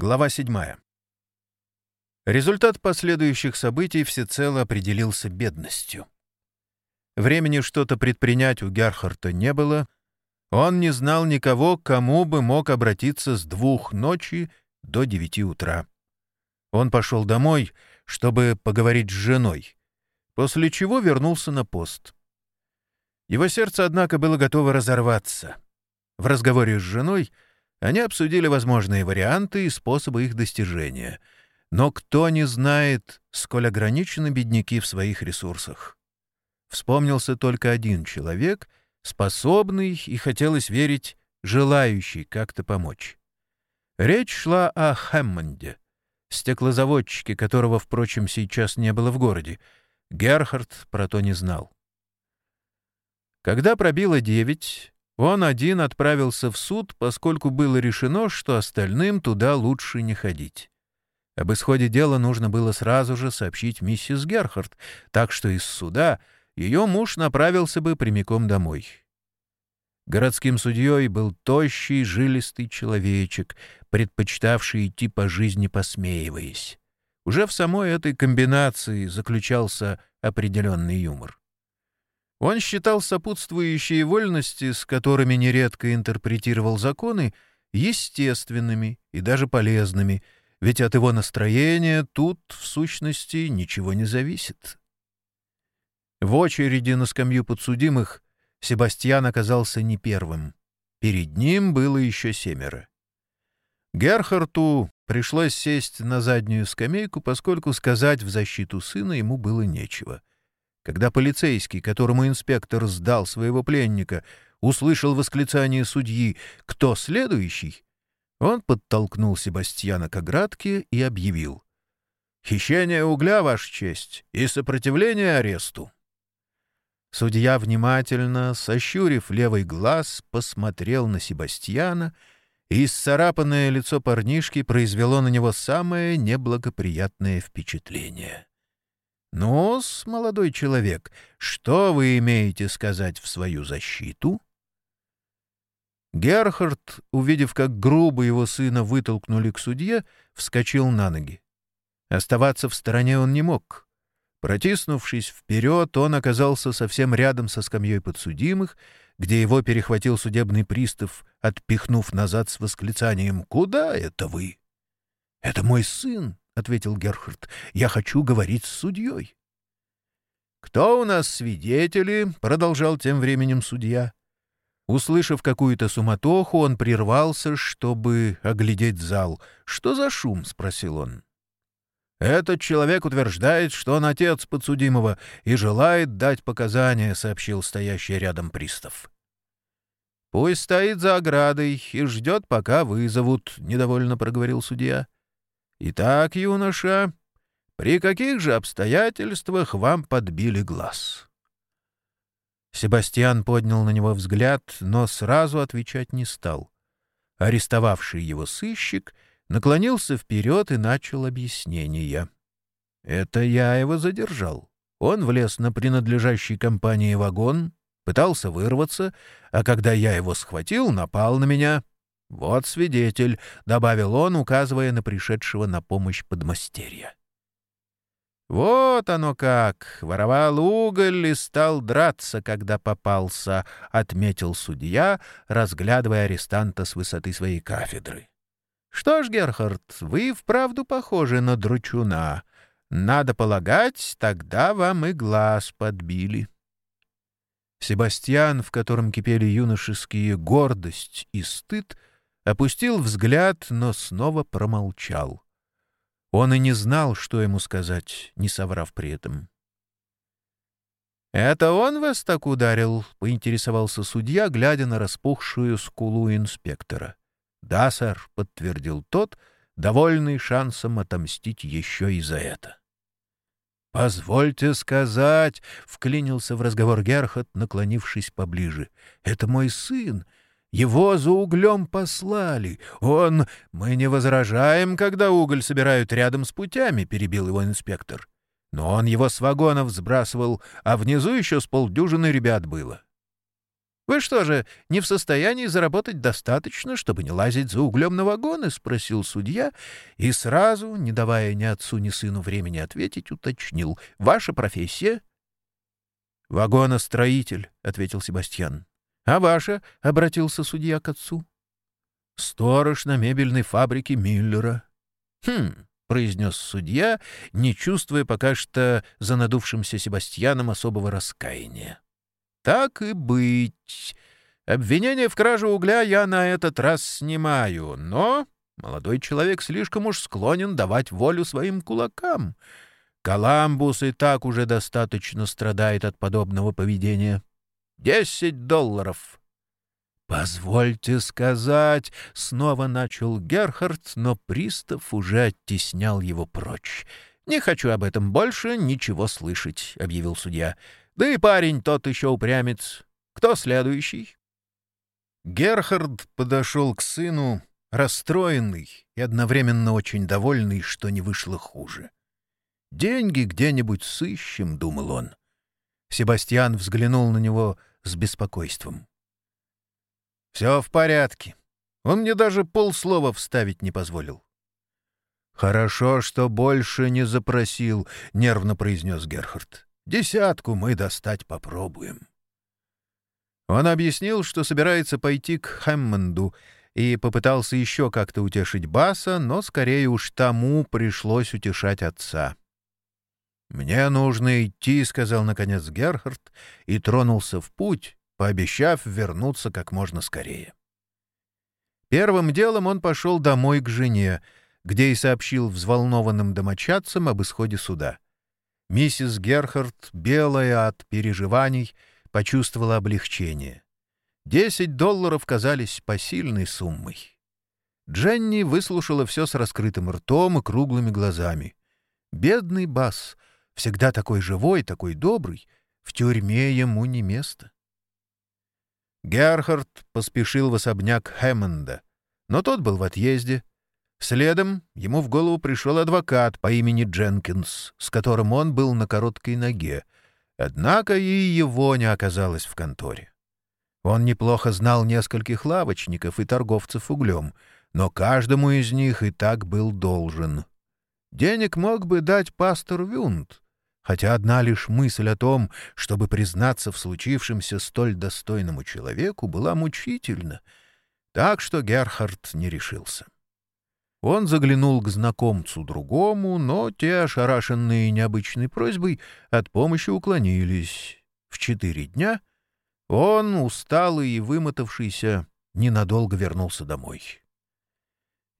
Глава 7. Результат последующих событий всецело определился бедностью. Времени что-то предпринять у Герхарта не было. Он не знал никого, кому бы мог обратиться с двух ночи до девяти утра. Он пошел домой, чтобы поговорить с женой, после чего вернулся на пост. Его сердце, однако, было готово разорваться. В разговоре с женой — они обсудили возможные варианты и способы их достижения. Но кто не знает, сколь ограничены бедняки в своих ресурсах. Вспомнился только один человек, способный и, хотелось верить, желающий как-то помочь. Речь шла о Хэммонде, стеклозаводчике, которого, впрочем, сейчас не было в городе. Герхард про то не знал. Когда пробило девять, он один отправился в суд, поскольку было решено, что остальным туда лучше не ходить. Об исходе дела нужно было сразу же сообщить миссис Герхард, так что из суда ее муж направился бы прямиком домой. Городским судьей был тощий, жилистый человечек, предпочитавший идти по жизни посмеиваясь. Уже в самой этой комбинации заключался определенный юмор. Он считал сопутствующие вольности, с которыми нередко интерпретировал законы, естественными и даже полезными, ведь от его настроения тут, в сущности, ничего не зависит. В очереди на скамью подсудимых Себастьян оказался не первым. Перед ним было еще семеро. Герхарту пришлось сесть на заднюю скамейку, поскольку сказать в защиту сына ему было нечего. Когда полицейский, которому инспектор сдал своего пленника, услышал восклицание судьи «Кто следующий?», он подтолкнул Себастьяна к оградке и объявил «Хищение угля, Ваша честь, и сопротивление аресту». Судья внимательно, сощурив левый глаз, посмотрел на Себастьяна, и исцарапанное лицо парнишки произвело на него самое неблагоприятное впечатление. Ну молодой человек, что вы имеете сказать в свою защиту?» Герхард, увидев, как грубо его сына вытолкнули к судье, вскочил на ноги. Оставаться в стороне он не мог. Протиснувшись вперед, он оказался совсем рядом со скамьей подсудимых, где его перехватил судебный пристав, отпихнув назад с восклицанием «Куда это вы?» «Это мой сын», — ответил Герхард. «Я хочу говорить с судьей». «Кто у нас свидетели?» — продолжал тем временем судья. Услышав какую-то суматоху, он прервался, чтобы оглядеть зал. «Что за шум?» — спросил он. «Этот человек утверждает, что он отец подсудимого и желает дать показания», — сообщил стоящий рядом пристав. «Пусть стоит за оградой и ждет, пока вызовут», — недовольно проговорил судья. «Итак, юноша, при каких же обстоятельствах вам подбили глаз?» Себастьян поднял на него взгляд, но сразу отвечать не стал. Арестовавший его сыщик наклонился вперед и начал объяснение. «Это я его задержал. Он влез на принадлежащий компании вагон, пытался вырваться, а когда я его схватил, напал на меня. «Вот свидетель», — добавил он, указывая на пришедшего на помощь подмастерья. «Вот оно как! Воровал уголь и стал драться, когда попался», — отметил судья, разглядывая арестанта с высоты своей кафедры. «Что ж, Герхард, вы вправду похожи на дручуна. Надо полагать, тогда вам и глаз подбили». Себастьян, в котором кипели юношеские гордость и стыд, — опустил взгляд, но снова промолчал. Он и не знал, что ему сказать, не соврав при этом. «Это он вас так ударил?» — поинтересовался судья, глядя на распухшую скулу инспектора. «Да, сэр», — подтвердил тот, довольный шансом отомстить еще и за это. «Позвольте сказать», — вклинился в разговор Герхот, наклонившись поближе, — «это мой сын, его за углем послали. Он... Мы не возражаем, когда уголь собирают рядом с путями, — перебил его инспектор. Но он его с вагонов сбрасывал, а внизу еще с полдюжины ребят было. «Вы что же, не в состоянии заработать достаточно, чтобы не лазить за углем на вагоны?» — спросил судья и сразу, не давая ни отцу, ни сыну времени ответить, уточнил. «Ваша профессия?» «Вагоностроитель», — ответил Себастьян. «А ваша?» — обратился судья к отцу. «Сторож на мебельной фабрике Миллера». «Хм», — произнес судья, не чувствуя пока что за надувшимся Себастьяном особого раскаяния. «Так и быть. Обвинение в краже угля я на этот раз снимаю, но молодой человек слишком уж склонен давать волю своим кулакам». Коламбус и так уже достаточно страдает от подобного поведения. Десять долларов. «Позвольте сказать», — снова начал Герхард, но пристав уже оттеснял его прочь. «Не хочу об этом больше ничего слышать», — объявил судья. «Да и парень тот еще упрямец. Кто следующий?» Герхард подошел к сыну, расстроенный и одновременно очень довольный, что не вышло хуже. Деньги где-нибудь сыщем, — думал он. Себастьян взглянул на него с беспокойством. «Все в порядке. Он мне даже полслова вставить не позволил». «Хорошо, что больше не запросил», — нервно произнес Герхард. «Десятку мы достать попробуем». Он объяснил, что собирается пойти к Хэммонду, и попытался еще как-то утешить Баса, но скорее уж тому пришлось утешать отца. «Мне нужно идти», — сказал наконец Герхард и тронулся в путь, пообещав вернуться как можно скорее. Первым делом он пошел домой к жене, где и сообщил взволнованным домочадцам об исходе суда. Миссис Герхард, белая от переживаний, почувствовала облегчение. Десять долларов казались посильной суммой. Дженни выслушала все с раскрытым ртом и круглыми глазами. Бедный Бас — всегда такой живой, такой добрый, в тюрьме ему не место. Герхард поспешил в особняк Хэммонда, но тот был в отъезде. Следом ему в голову пришел адвокат по имени Дженкинс, с которым он был на короткой ноге, однако и его не оказалось в конторе. Он неплохо знал нескольких лавочников и торговцев углем, но каждому из них и так был должен. Денег мог бы дать пастор Вюнд, хотя одна лишь мысль о том, чтобы признаться в случившемся столь достойному человеку, была мучительна, так что Герхард не решился. Он заглянул к знакомцу другому, но те, ошарашенные необычной просьбой, от помощи уклонились. В четыре дня он, усталый и вымотавшийся, ненадолго вернулся домой.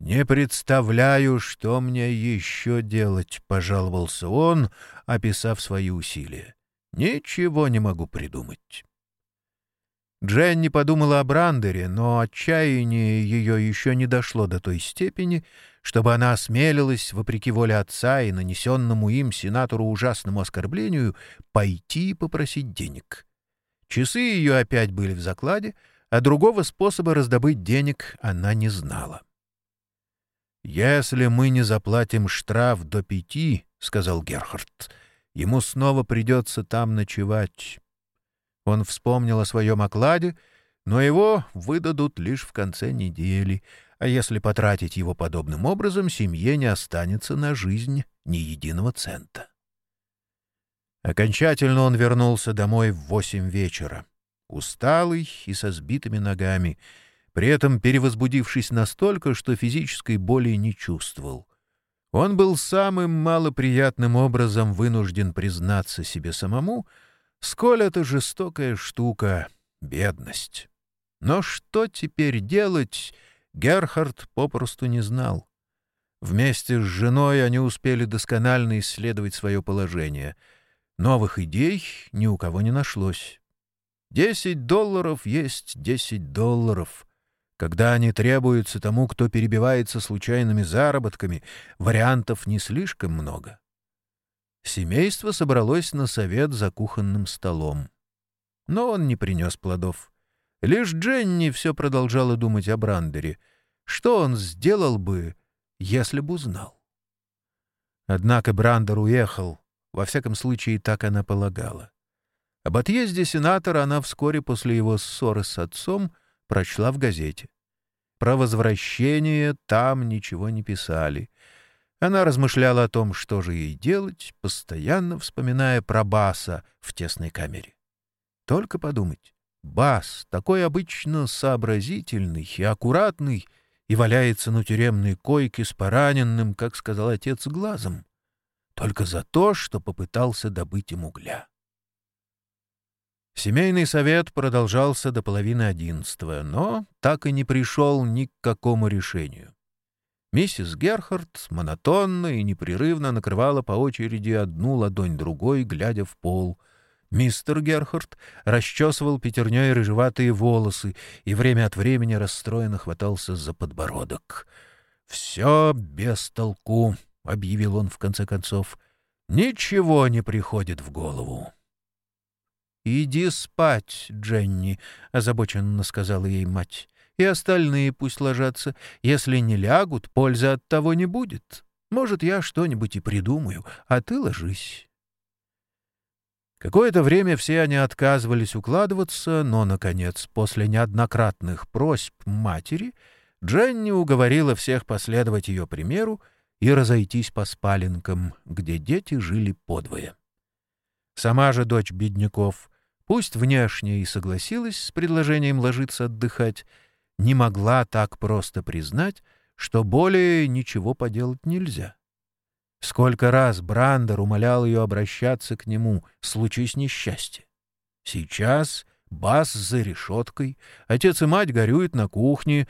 «Не представляю, что мне еще делать», — пожаловался он, описав свои усилия. «Ничего не могу придумать». Дженни подумала о Брандере, но отчаяние ее еще не дошло до той степени, чтобы она осмелилась, вопреки воле отца и нанесенному им сенатору ужасному оскорблению, пойти и попросить денег. Часы ее опять были в закладе, а другого способа раздобыть денег она не знала. «Если мы не заплатим штраф до пяти, — сказал Герхард, — ему снова придется там ночевать». Он вспомнил о своем окладе, но его выдадут лишь в конце недели, а если потратить его подобным образом, семье не останется на жизнь ни единого цента. Окончательно он вернулся домой в восемь вечера, усталый и со сбитыми ногами — при этом перевозбудившись настолько, что физической боли не чувствовал. Он был самым малоприятным образом вынужден признаться себе самому, сколь это жестокая штука — бедность. Но что теперь делать, Герхард попросту не знал. Вместе с женой они успели досконально исследовать свое положение. Новых идей ни у кого не нашлось. Десять долларов есть десять долларов. Когда они требуются тому, кто перебивается случайными заработками, вариантов не слишком много. Семейство собралось на совет за кухонным столом. Но он не принес плодов. Лишь Дженни все продолжала думать о Брандере. Что он сделал бы, если бы узнал? Однако Брандер уехал, во всяком случае, так она полагала. Об отъезде сенатора она вскоре после его ссоры с отцом прочла в газете. Про возвращение там ничего не писали. Она размышляла о том, что же ей делать, постоянно вспоминая про Баса в тесной камере. Только подумать, Бас, такой обычно сообразительный и аккуратный, и валяется на тюремной койке с пораненным, как сказал отец, глазом, только за то, что попытался добыть им угля. Семейный совет продолжался до половины одиннадцатого, но так и не пришел ни к какому решению. Миссис Герхард монотонно и непрерывно накрывала по очереди одну ладонь другой, глядя в пол. Мистер Герхард расчесывал пятерней рыжеватые волосы и время от времени расстроенно хватался за подбородок. «Все без толку», — объявил он в конце концов. «Ничего не приходит в голову». «Иди спать, Дженни», — озабоченно сказала ей мать. «И остальные пусть ложатся. Если не лягут, пользы от того не будет. Может, я что-нибудь и придумаю, а ты ложись». Какое-то время все они отказывались укладываться, но, наконец, после неоднократных просьб матери, Дженни уговорила всех последовать ее примеру и разойтись по спаленкам, где дети жили подвое. Сама же дочь бедняков пусть внешне и согласилась с предложением ложиться отдыхать, не могла так просто признать, что более ничего поделать нельзя. Сколько раз Брандер умолял ее обращаться к нему, случись несчастье. Сейчас бас за решеткой, отец и мать горюют на кухне,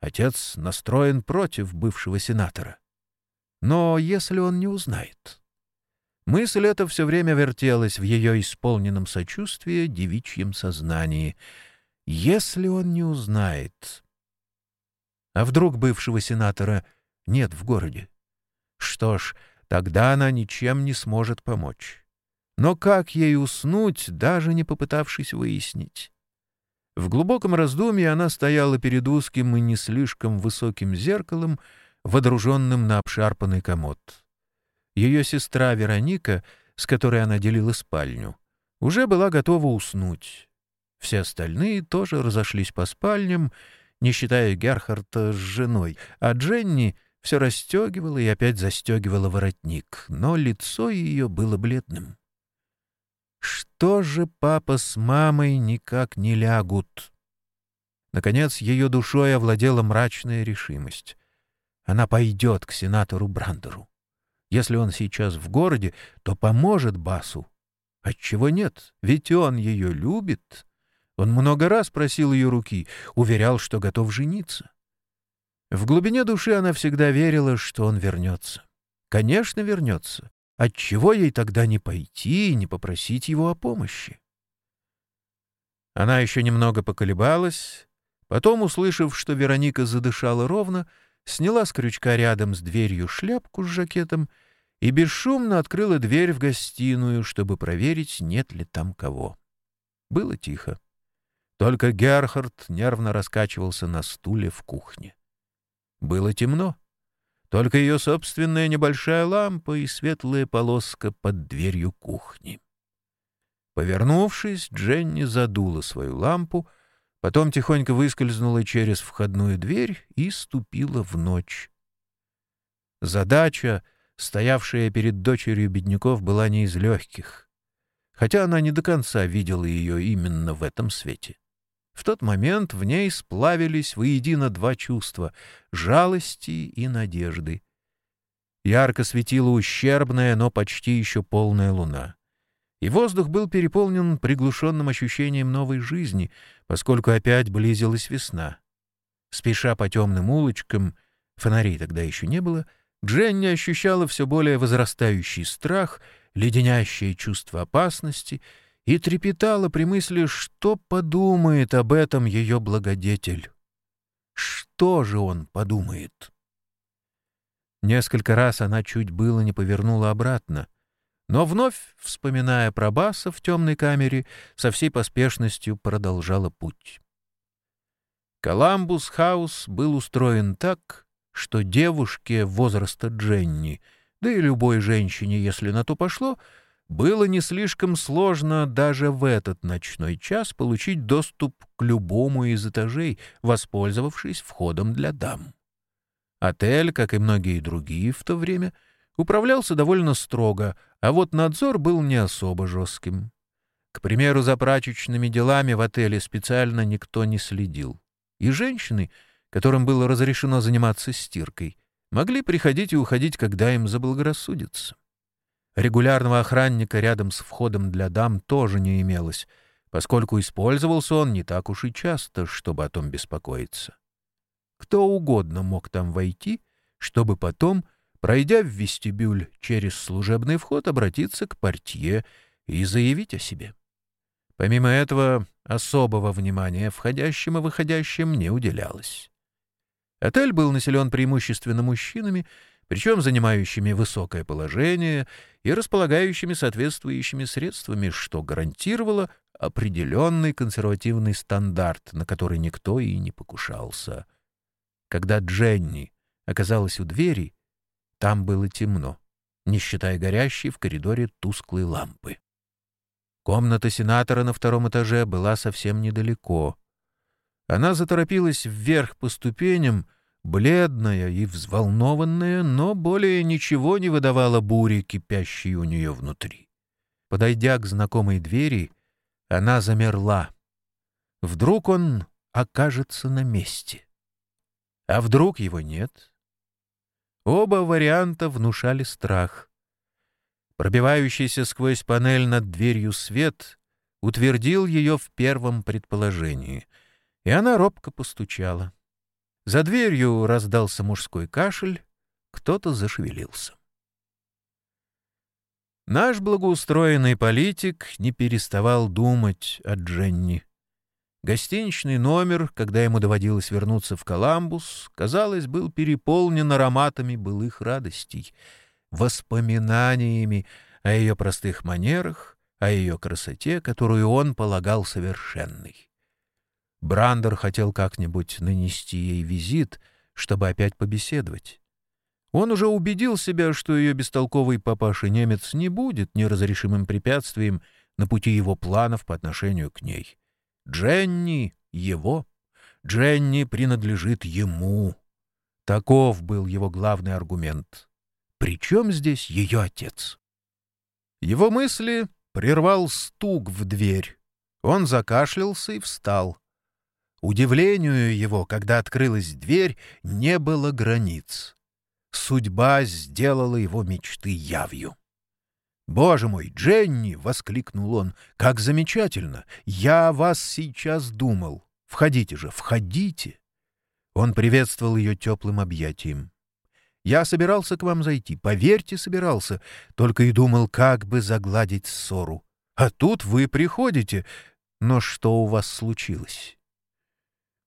отец настроен против бывшего сенатора. Но если он не узнает... Мысль эта все время вертелась в ее исполненном сочувствии девичьем сознании. Если он не узнает... А вдруг бывшего сенатора нет в городе? Что ж, тогда она ничем не сможет помочь. Но как ей уснуть, даже не попытавшись выяснить? В глубоком раздумье она стояла перед узким и не слишком высоким зеркалом, водруженным на обшарпанный комод. Ее сестра Вероника, с которой она делила спальню, уже была готова уснуть. Все остальные тоже разошлись по спальням, не считая Герхарда с женой, а Дженни все расстегивала и опять застегивала воротник, но лицо ее было бледным. Что же папа с мамой никак не лягут? Наконец, ее душой овладела мрачная решимость. Она пойдет к сенатору Брандеру. Если он сейчас в городе, то поможет Басу. Отчего нет? Ведь он ее любит. Он много раз просил ее руки, уверял, что готов жениться. В глубине души она всегда верила, что он вернется. Конечно, вернется. Отчего ей тогда не пойти и не попросить его о помощи? Она еще немного поколебалась, потом, услышав, что Вероника задышала ровно, сняла с крючка рядом с дверью шляпку с жакетом и бесшумно открыла дверь в гостиную, чтобы проверить, нет ли там кого. Было тихо. Только Герхард нервно раскачивался на стуле в кухне. Было темно. Только ее собственная небольшая лампа и светлая полоска под дверью кухни. Повернувшись, Дженни задула свою лампу, Потом тихонько выскользнула через входную дверь и ступила в ночь. Задача, стоявшая перед дочерью бедняков, была не из легких, хотя она не до конца видела ее именно в этом свете. В тот момент в ней сплавились воедино два чувства — жалости и надежды. Ярко светила ущербная, но почти еще полная луна и воздух был переполнен приглушенным ощущением новой жизни, поскольку опять близилась весна. Спеша по темным улочкам, фонарей тогда еще не было, Дженни ощущала все более возрастающий страх, леденящее чувство опасности и трепетала при мысли, что подумает об этом ее благодетель. Что же он подумает? Несколько раз она чуть было не повернула обратно — но вновь, вспоминая про Баса в темной камере, со всей поспешностью продолжала путь. Коламбус-хаус был устроен так, что девушке возраста Дженни, да и любой женщине, если на то пошло, было не слишком сложно даже в этот ночной час получить доступ к любому из этажей, воспользовавшись входом для дам. Отель, как и многие другие в то время, управлялся довольно строго, а вот надзор был не особо жестким. К примеру, за прачечными делами в отеле специально никто не следил. И женщины, которым было разрешено заниматься стиркой, могли приходить и уходить, когда им заблагорассудится. Регулярного охранника рядом с входом для дам тоже не имелось, поскольку использовался он не так уж и часто, чтобы о том беспокоиться. Кто угодно мог там войти, чтобы потом, пройдя в вестибюль через служебный вход, обратиться к портье и заявить о себе. Помимо этого, особого внимания входящим и выходящим не уделялось. Отель был населен преимущественно мужчинами, причем занимающими высокое положение и располагающими соответствующими средствами, что гарантировало определенный консервативный стандарт, на который никто и не покушался. Когда Дженни оказалась у двери, там было темно, не считая горящей в коридоре тусклой лампы. Комната сенатора на втором этаже была совсем недалеко. Она заторопилась вверх по ступеням, бледная и взволнованная, но более ничего не выдавала бури, кипящей у нее внутри. Подойдя к знакомой двери, она замерла. Вдруг он окажется на месте. А вдруг его нет? Оба варианта внушали страх. Пробивающийся сквозь панель над дверью свет утвердил ее в первом предположении, и она робко постучала. За дверью раздался мужской кашель, кто-то зашевелился. Наш благоустроенный политик не переставал думать о Дженни. Гостиничный номер, когда ему доводилось вернуться в Коламбус, казалось, был переполнен ароматами былых радостей — воспоминаниями о ее простых манерах, о ее красоте, которую он полагал совершенной. Брандер хотел как-нибудь нанести ей визит, чтобы опять побеседовать. Он уже убедил себя, что ее бестолковый папаша-немец не будет неразрешимым препятствием на пути его планов по отношению к ней. Дженни — его. Дженни принадлежит ему. Таков был его главный аргумент. Причем здесь ее отец? Его мысли прервал стук в дверь. Он закашлялся и встал. Удивлению его, когда открылась дверь, не было границ. Судьба сделала его мечты явью. «Боже мой, Дженни!» — воскликнул он. «Как замечательно! Я о вас сейчас думал. Входите же, входите!» Он приветствовал ее теплым объятием. Я собирался к вам зайти, поверьте, собирался, только и думал, как бы загладить ссору. А тут вы приходите. Но что у вас случилось?»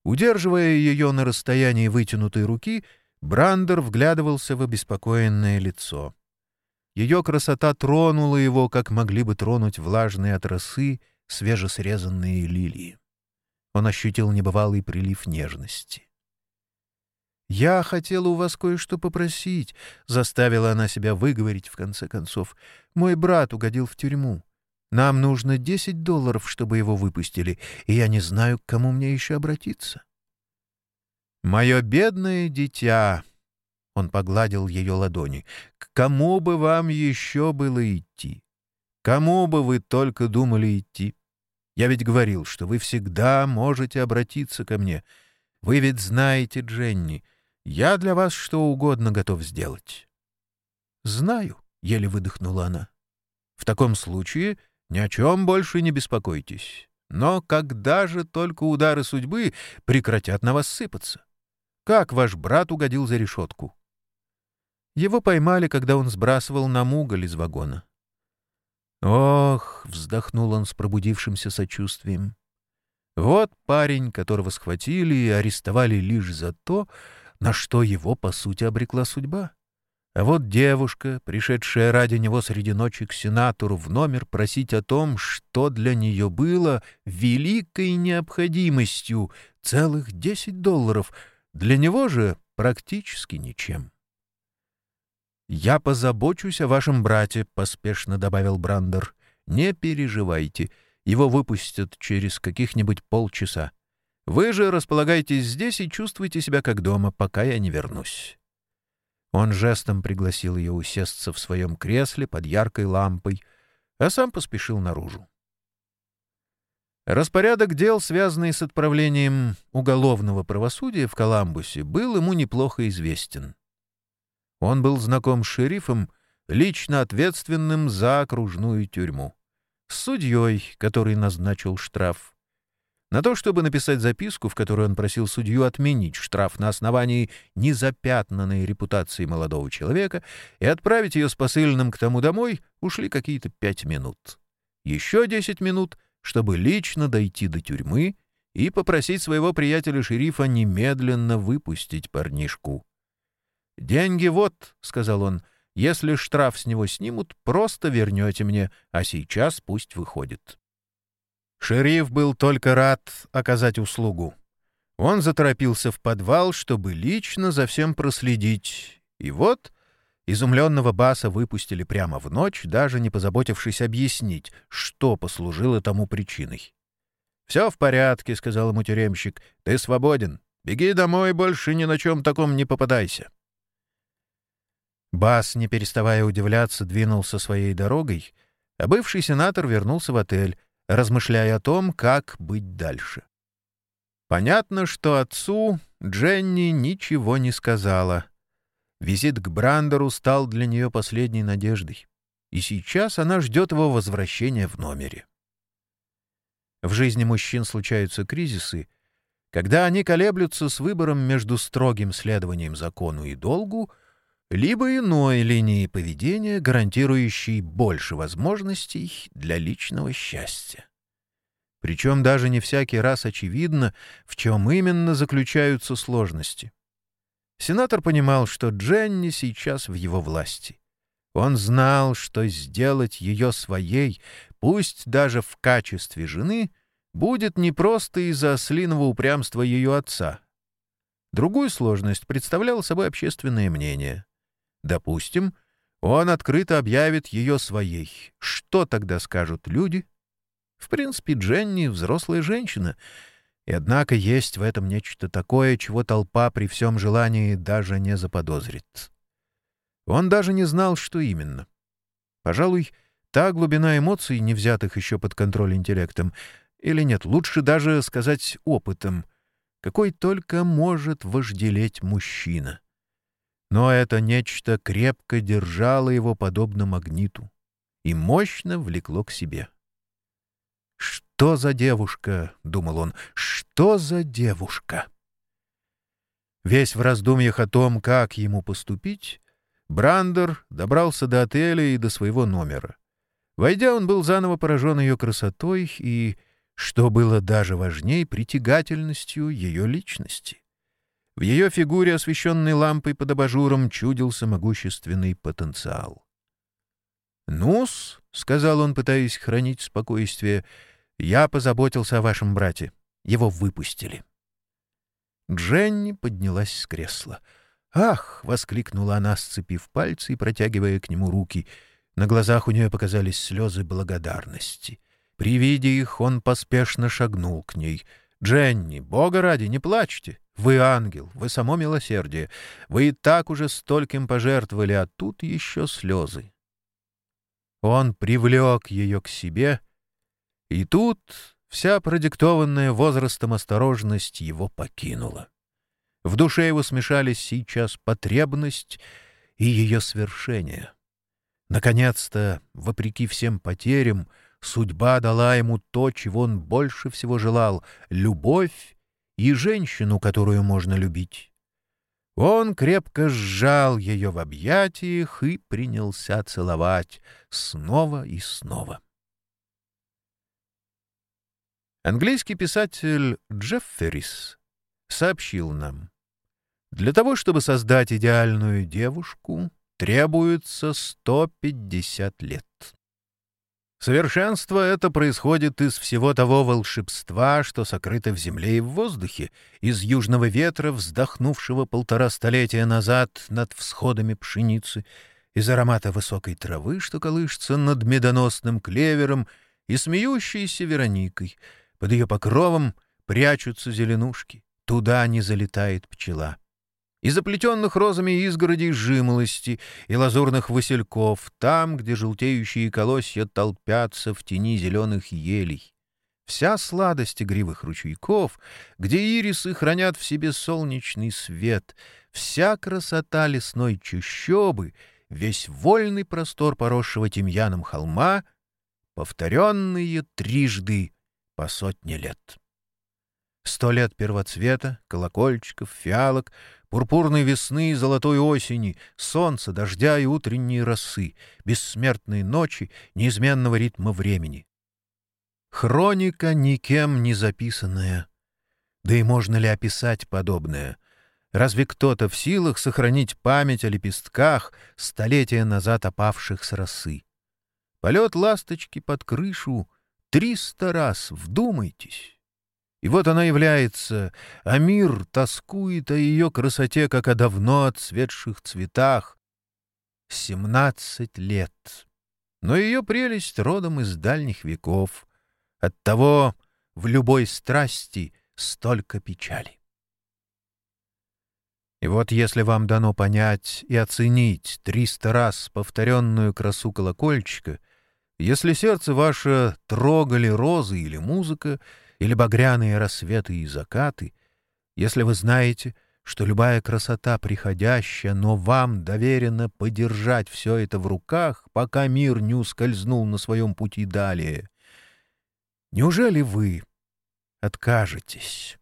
Удерживая ее на расстоянии вытянутой руки, Брандер вглядывался в обеспокоенное лицо. Ее красота тронула его, как могли бы тронуть влажные от росы свежесрезанные лилии. Он ощутил небывалый прилив нежности. «Я хотела у вас кое-что попросить», — заставила она себя выговорить в конце концов. «Мой брат угодил в тюрьму. Нам нужно десять долларов, чтобы его выпустили, и я не знаю, к кому мне еще обратиться». «Мое бедное дитя», — он погладил ее ладони, — «к кому бы вам еще было идти? Кому бы вы только думали идти? Я ведь говорил, что вы всегда можете обратиться ко мне. Вы ведь знаете Дженни». Я для вас что угодно готов сделать. — Знаю, — еле выдохнула она. — В таком случае ни о чем больше не беспокойтесь. Но когда же только удары судьбы прекратят на вас сыпаться? Как ваш брат угодил за решетку? Его поймали, когда он сбрасывал нам уголь из вагона. «Ох!» — вздохнул он с пробудившимся сочувствием. «Вот парень, которого схватили и арестовали лишь за то, на что его, по сути, обрекла судьба. А вот девушка, пришедшая ради него среди ночи к сенатору в номер просить о том, что для нее было великой необходимостью, целых десять долларов, для него же практически ничем. «Я позабочусь о вашем брате», — поспешно добавил Брандер. «Не переживайте, его выпустят через каких-нибудь полчаса. Вы же располагайтесь здесь и чувствуйте себя как дома, пока я не вернусь». Он жестом пригласил ее усесться в своем кресле под яркой лампой, а сам поспешил наружу. Распорядок дел, связанный с отправлением уголовного правосудия в Коламбусе, был ему неплохо известен. Он был знаком с шерифом, лично ответственным за окружную тюрьму, с судьей, который назначил штраф. На то, чтобы написать записку, в которой он просил судью отменить штраф на основании незапятнанной репутации молодого человека и отправить ее с посыльным к тому домой, ушли какие-то пять минут. Еще десять минут, чтобы лично дойти до тюрьмы и попросить своего приятеля-шерифа немедленно выпустить парнишку. «Деньги вот», — сказал он, — «если штраф с него снимут, просто вернете мне, а сейчас пусть выходит». Шериф был только рад оказать услугу. Он заторопился в подвал, чтобы лично за всем проследить. И вот изумленного Баса выпустили прямо в ночь, даже не позаботившись объяснить, что послужило тому причиной. «Все в порядке», — сказал ему тюремщик. «Ты свободен. Беги домой, больше ни на чем таком не попадайся». Бас, не переставая удивляться, двинулся своей дорогой, а бывший сенатор вернулся в отель, размышляя о том, как быть дальше. Понятно, что отцу Дженни ничего не сказала. Визит к Брандеру стал для нее последней надеждой, и сейчас она ждет его возвращения в номере. В жизни мужчин случаются кризисы, когда они колеблются с выбором между строгим следованием закону и долгу — либо иной линии поведения, гарантирующей больше возможностей для личного счастья. Причем даже не всякий раз очевидно, в чем именно заключаются сложности. Сенатор понимал, что Дженни сейчас в его власти. Он знал, что сделать ее своей, пусть даже в качестве жены, будет не просто из-за ослиного упрямства ее отца. Другую сложность представляло собой общественное мнение. Допустим, он открыто объявит ее своей. Что тогда скажут люди? В принципе, Дженни — взрослая женщина, и однако есть в этом нечто такое, чего толпа при всем желании даже не заподозрит. Он даже не знал, что именно. Пожалуй, та глубина эмоций, не взятых еще под контроль интеллектом, или нет, лучше даже сказать опытом, какой только может вожделеть мужчина. Но это нечто крепко держало его подобно магниту и мощно влекло к себе. «Что за девушка?» — думал он. «Что за девушка?» Весь в раздумьях о том, как ему поступить, Брандер добрался до отеля и до своего номера. Войдя, он был заново поражен ее красотой и, что было даже важней, притягательностью ее личности. В ее фигуре, освещенной лампой под абажуром, чудился могущественный потенциал. «Ну-с», — сказал он, пытаясь хранить спокойствие, — «я позаботился о вашем брате. Его выпустили». Дженни поднялась с кресла. «Ах!» — воскликнула она, сцепив пальцы и протягивая к нему руки. На глазах у нее показались слезы благодарности. При виде их он поспешно шагнул к ней. «Дженни, бога ради, не плачьте! Вы ангел, вы само милосердие. Вы и так уже стольким пожертвовали, а тут еще слезы. Он привлек ее к себе, и тут вся продиктованная возрастом осторожность его покинула. В душе его смешались сейчас потребность и ее свершение. Наконец-то, вопреки всем потерям, судьба дала ему то, чего он больше всего желал — любовь и женщину, которую можно любить. Он крепко сжал ее в объятиях и принялся целовать снова и снова. Английский писатель Джефферис сообщил нам, для того, чтобы создать идеальную девушку, требуется 150 лет. Совершенство это происходит из всего того волшебства, что сокрыто в земле и в воздухе, из южного ветра, вздохнувшего полтора столетия назад над всходами пшеницы, из аромата высокой травы, что колышется над медоносным клевером, и смеющейся Вероникой. Под ее покровом прячутся зеленушки. Туда не залетает пчела. Из заплетенных розами изгородей жимолости и лазурных васильков, там, где желтеющие колосья толпятся в тени зеленых елей. Вся сладость игривых ручейков, где ирисы хранят в себе солнечный свет, вся красота лесной чащобы, весь вольный простор поросшего тимьяном холма, повторенные трижды по сотне лет. Сто лет первоцвета, колокольчиков, фиалок, пурпурной весны и золотой осени, солнца, дождя и утренней росы, бессмертной ночи, неизменного ритма времени. Хроника никем не записанная. Да и можно ли описать подобное? Разве кто-то в силах сохранить память о лепестках, столетия назад опавших с росы? Полет ласточки под крышу триста раз, вдумайтесь. И вот она является, а мир тоскует о ее красоте, как о давно отцветших цветах. Семнадцать лет. Но ее прелесть родом из дальних веков. Оттого в любой страсти столько печали. И вот если вам дано понять и оценить триста раз повторенную красу колокольчика, если сердце ваше трогали розы или музыка, или багряные рассветы и закаты, если вы знаете, что любая красота приходящая, но вам доверено подержать все это в руках, пока мир не ускользнул на своем пути далее, неужели вы откажетесь?